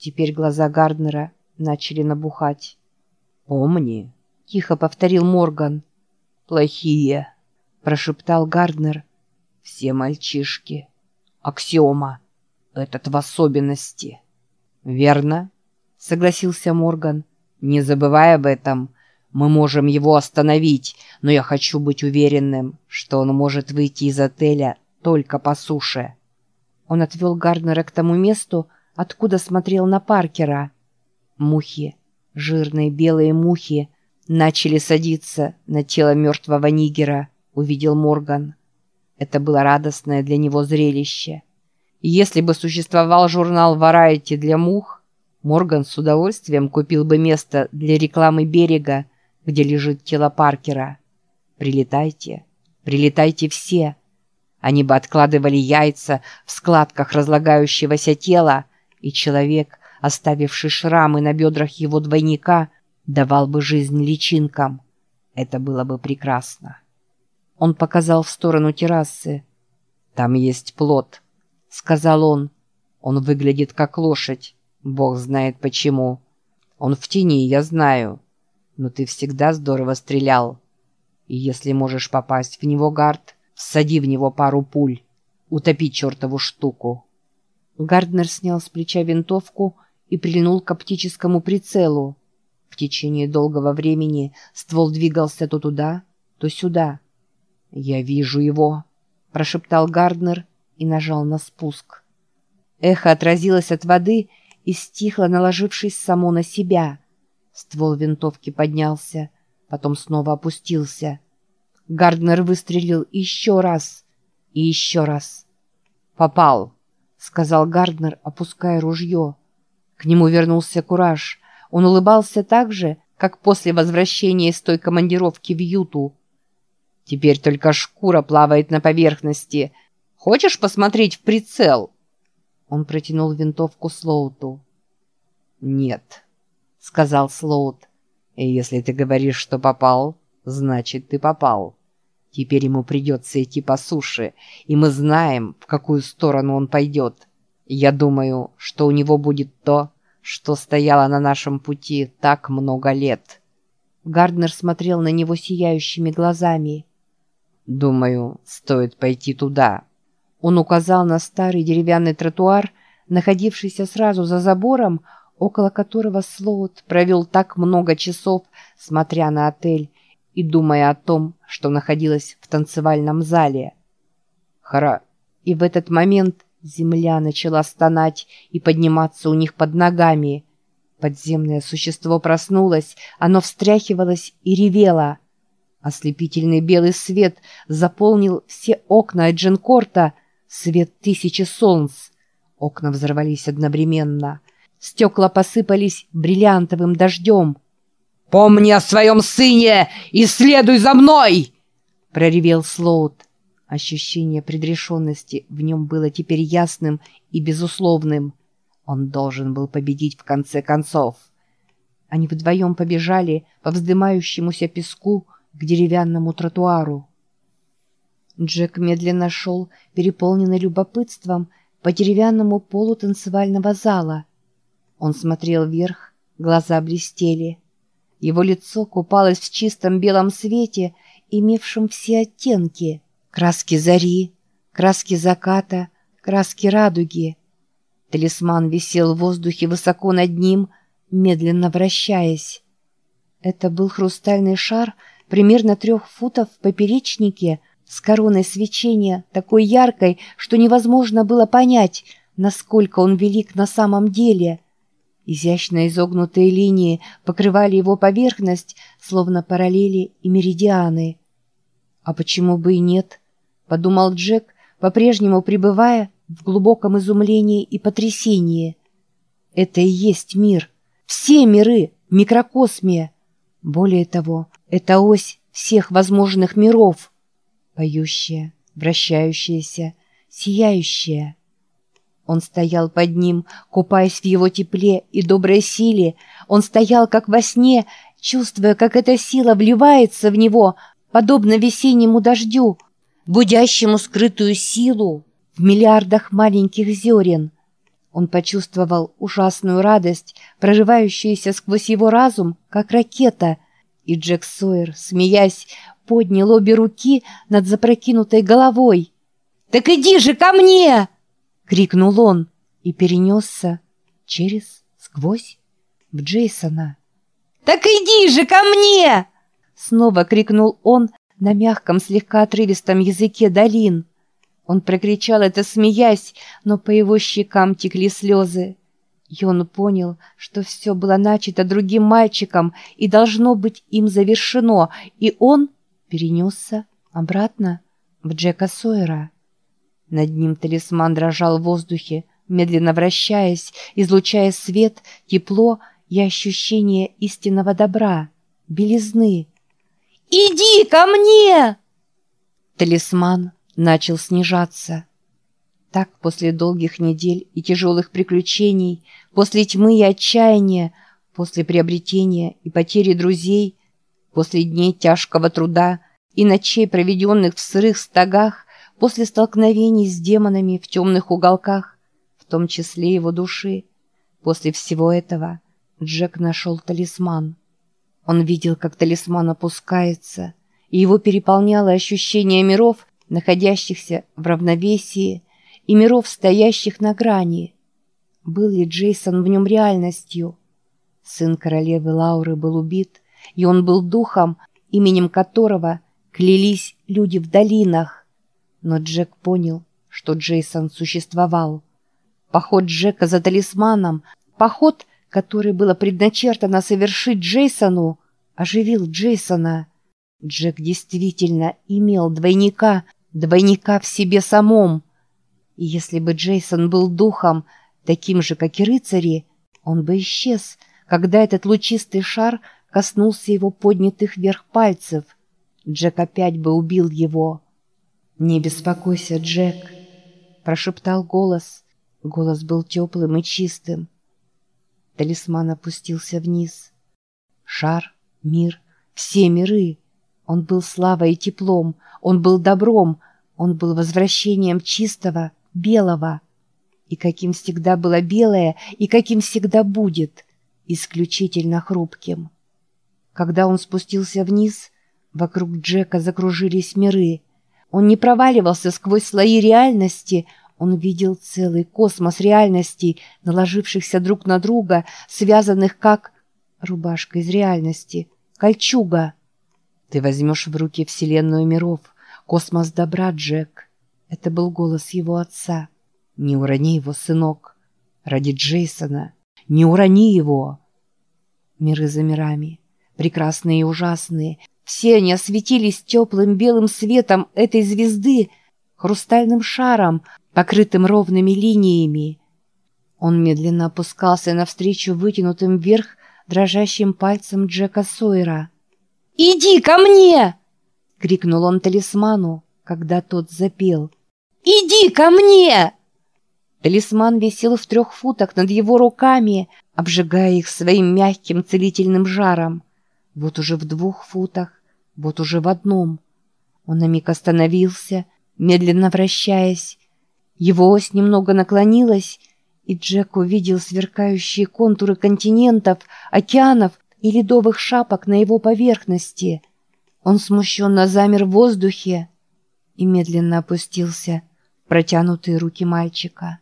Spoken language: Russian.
Теперь глаза Гарднера начали набухать. «Помни», — тихо повторил Морган. «Плохие», — прошептал Гарднер. «Все мальчишки. Аксиома. Этот в особенности». «Верно», — согласился Морган. «Не забывай об этом. Мы можем его остановить, но я хочу быть уверенным, что он может выйти из отеля только по суше». Он отвел Гарднера к тому месту, откуда смотрел на Паркера. Мухи, жирные белые мухи, начали садиться на тело мертвого нигера, увидел Морган. Это было радостное для него зрелище. если бы существовал журнал «Варайти» для мух, Морган с удовольствием купил бы место для рекламы берега, где лежит тело Паркера. Прилетайте, прилетайте все. Они бы откладывали яйца в складках разлагающегося тела, и человек, оставивший шрамы на бедрах его двойника, давал бы жизнь личинкам. Это было бы прекрасно. Он показал в сторону террасы. «Там есть плод», — сказал он. «Он выглядит как лошадь. Бог знает почему. Он в тени, я знаю. Но ты всегда здорово стрелял. И если можешь попасть в него, Гард, всади в него пару пуль. Утопи чертову штуку». Гарднер снял с плеча винтовку и прильнул к оптическому прицелу. В течение долгого времени ствол двигался то туда, то сюда. «Я вижу его», — прошептал Гарднер и нажал на спуск. Эхо отразилось от воды и стихло, наложившись само на себя. Ствол винтовки поднялся, потом снова опустился. Гарднер выстрелил еще раз и еще раз. «Попал», — сказал Гарднер, опуская ружье. К нему вернулся кураж. Он улыбался так же, как после возвращения из той командировки в Юту. «Теперь только шкура плавает на поверхности. Хочешь посмотреть в прицел?» Он протянул винтовку Слоуту. «Нет», — сказал Слоут. «И если ты говоришь, что попал, значит, ты попал. Теперь ему придется идти по суше, и мы знаем, в какую сторону он пойдет. Я думаю, что у него будет то, что стояло на нашем пути так много лет». Гарднер смотрел на него сияющими глазами. «Думаю, стоит пойти туда». Он указал на старый деревянный тротуар, находившийся сразу за забором, около которого Слоут провел так много часов, смотря на отель и думая о том, что находилось в танцевальном зале. Хара. И в этот момент земля начала стонать и подниматься у них под ногами. Подземное существо проснулось, оно встряхивалось и ревело. Ослепительный белый свет заполнил все окна Эджинкорта, свет тысячи солнц. Окна взорвались одновременно. Стекла посыпались бриллиантовым дождем. «Помни о своем сыне и следуй за мной!» — проревел Слоут. Ощущение предрешенности в нем было теперь ясным и безусловным. Он должен был победить в конце концов. Они вдвоем побежали по вздымающемуся песку к деревянному тротуару. Джек медленно шел, переполненный любопытством, по деревянному полу танцевального зала. Он смотрел вверх, глаза блестели. Его лицо купалось в чистом белом свете, имевшем все оттенки. Краски зари, краски заката, краски радуги. Талисман висел в воздухе высоко над ним, медленно вращаясь. Это был хрустальный шар примерно трех футов в поперечнике с короной свечения, такой яркой, что невозможно было понять, насколько он велик на самом деле — Изящно изогнутые линии покрывали его поверхность, словно параллели и меридианы. «А почему бы и нет?» — подумал Джек, по-прежнему пребывая в глубоком изумлении и потрясении. «Это и есть мир. Все миры, микрокосмия. Более того, это ось всех возможных миров. Поющая, вращающаяся, сияющая». Он стоял под ним, купаясь в его тепле и доброй силе. Он стоял, как во сне, чувствуя, как эта сила вливается в него, подобно весеннему дождю, будящему скрытую силу в миллиардах маленьких зерен. Он почувствовал ужасную радость, прорывающуюся сквозь его разум, как ракета, и Джек Сойер, смеясь, поднял обе руки над запрокинутой головой. «Так иди же ко мне!» — крикнул он и перенесся через, сквозь, в Джейсона. «Так иди же ко мне!» — снова крикнул он на мягком, слегка отрывистом языке долин. Он прокричал это, смеясь, но по его щекам текли слезы. И он понял, что все было начато другим мальчиком и должно быть им завершено, и он перенесся обратно в Джека Сойера. Над ним талисман дрожал в воздухе, медленно вращаясь, излучая свет, тепло и ощущение истинного добра, белизны. «Иди ко мне!» Талисман начал снижаться. Так после долгих недель и тяжелых приключений, после тьмы и отчаяния, после приобретения и потери друзей, после дней тяжкого труда и ночей, проведенных в сырых стогах, после столкновений с демонами в темных уголках, в том числе его души, после всего этого Джек нашел талисман. Он видел, как талисман опускается, и его переполняло ощущение миров, находящихся в равновесии, и миров, стоящих на грани. Был ли Джейсон в нем реальностью? Сын королевы Лауры был убит, и он был духом, именем которого клялись люди в долинах. Но Джек понял, что Джейсон существовал. Поход Джека за талисманом, поход, который было предначертано совершить Джейсону, оживил Джейсона. Джек действительно имел двойника, двойника в себе самом. И если бы Джейсон был духом, таким же, как и рыцари, он бы исчез, когда этот лучистый шар коснулся его поднятых вверх пальцев. Джек опять бы убил его. «Не беспокойся, Джек», — прошептал голос. Голос был теплым и чистым. Талисман опустился вниз. Шар, мир, все миры — он был славой и теплом, он был добром, он был возвращением чистого, белого. И каким всегда было белое, и каким всегда будет, исключительно хрупким. Когда он спустился вниз, вокруг Джека закружились миры. Он не проваливался сквозь слои реальности, он видел целый космос реальностей, наложившихся друг на друга, связанных как рубашка из реальности, кольчуга — ты возьмешь в руки вселенную миров, космос добра, Джек. Это был голос его отца. Не урони его, сынок. Ради Джейсона. Не урони его. Миры за мирами. Прекрасные и ужасные. Все они осветились теплым белым светом этой звезды, хрустальным шаром, покрытым ровными линиями. Он медленно опускался навстречу вытянутым вверх дрожащим пальцем Джека Сойера. «Иди ко мне!» — крикнул он талисману, когда тот запел. «Иди ко мне!» Талисман висел в трех футах над его руками, обжигая их своим мягким целительным жаром. Вот уже в двух футах, вот уже в одном. Он на миг остановился, медленно вращаясь. Его ось немного наклонилась, и Джек увидел сверкающие контуры континентов, океанов и ледовых шапок на его поверхности. Он смущенно замер в воздухе и медленно опустился в протянутые руки мальчика.